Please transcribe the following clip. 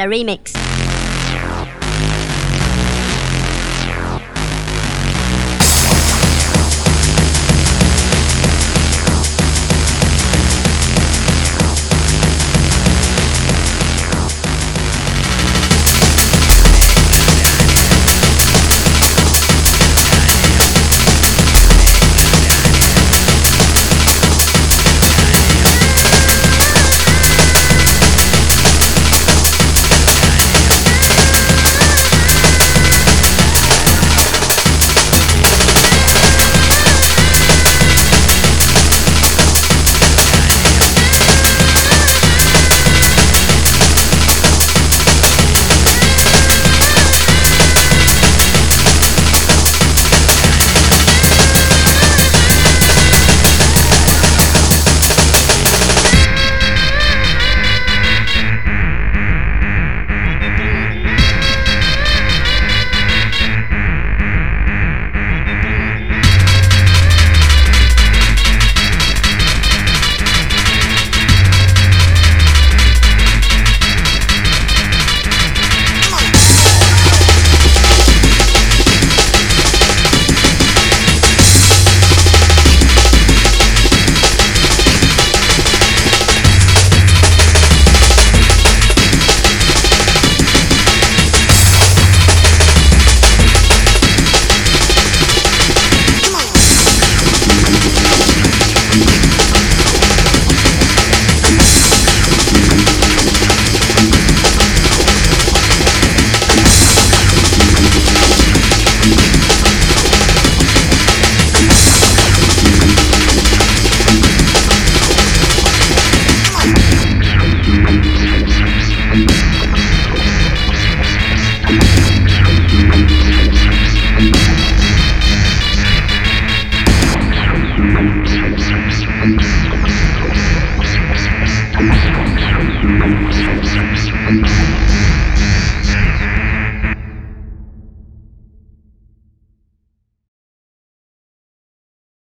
A Remix.